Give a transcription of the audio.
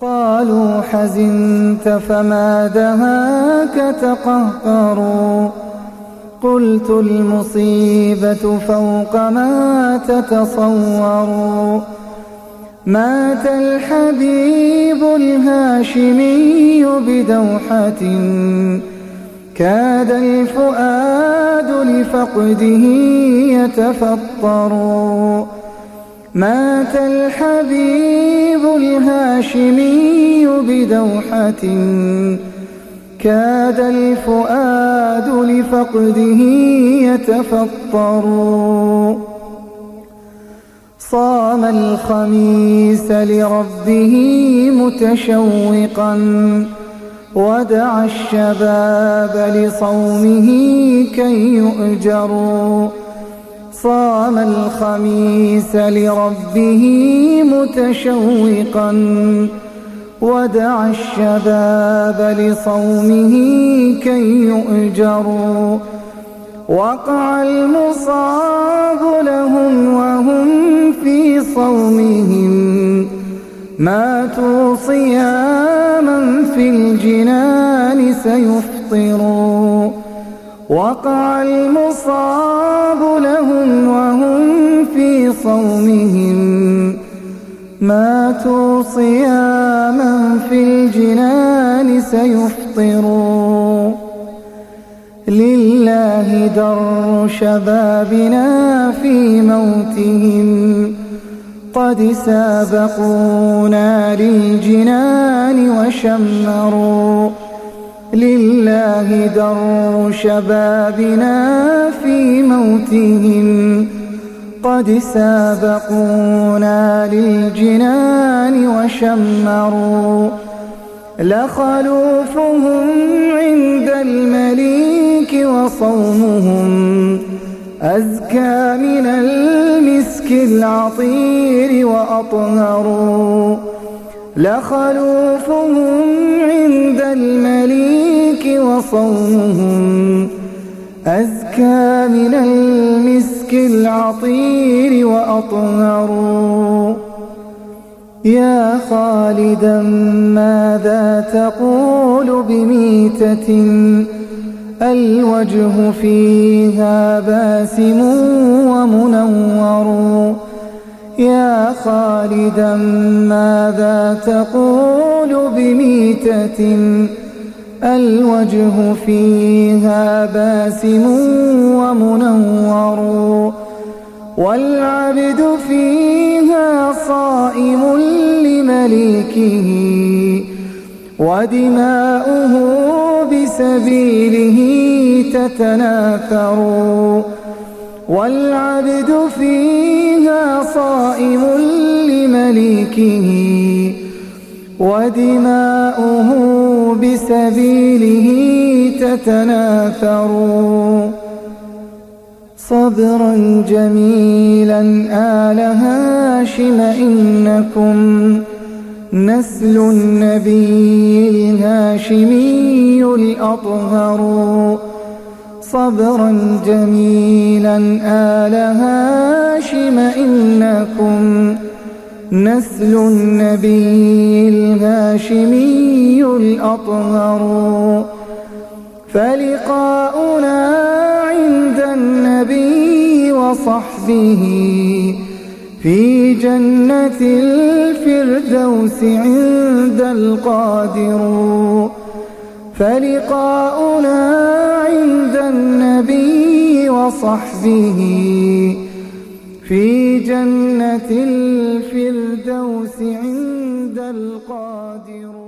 قالوا حزنت فما دهاك تقهقروا قلت المصيبة فوق ما تتصوروا مات الحبيب الهاشمي بدوحة. كاد الفؤاد لفقده يتفطر. مات الحبيب الهاشمي بدوحة كاد الفؤاد لفقده يتفطر. صام الخميس لربه متشوقا ودعا الشباب لصومه كي يؤجروا. صام الخميس لربه متشوقا ودعا الشباب لصومه كي يؤجروا. وقع المصاب لهم وهم في صومهم. ماتوا صياما في الجنان سيفطروا وقع المصاب لهم وهم في صومهم. ماتوا صياما في الجنان سيفطروا لله در شبابنا في موتهم. قد سابقونا للجنان وشمروا. لله در شبابنا في موتهم. قد سابقونا للجنان وشمروا. لخلوفهم عند المليك وصومهم. أزكى من المسك العطير وأطهر لخلوفهم أزكى من المسك العطير وأطهر. يا خالدا ماذا تقول بميتة؟ الوجه فيها باسم ومنور. يا خالدا ماذا تقول بميتة؟ الوجه فيها باسم ومنور والعبد فيها صائم لمليكه ودماؤه بسبيله تتناثر والعبد فيها صائم لمليكه ودماؤه بسبيله تتناثر صبرا جميلا آل هاشم إنكم نسل النبي الهاشمي الأطهر. صبرا جميلا آل هاشم إنكم نسل النبي الهاشمي الأطهر فلقاؤنا عند النبي وصحبه في جنة الفردوس عند القادر. فلقاؤنا عند النبي وصحبه في جنة الفردوس عند القادر.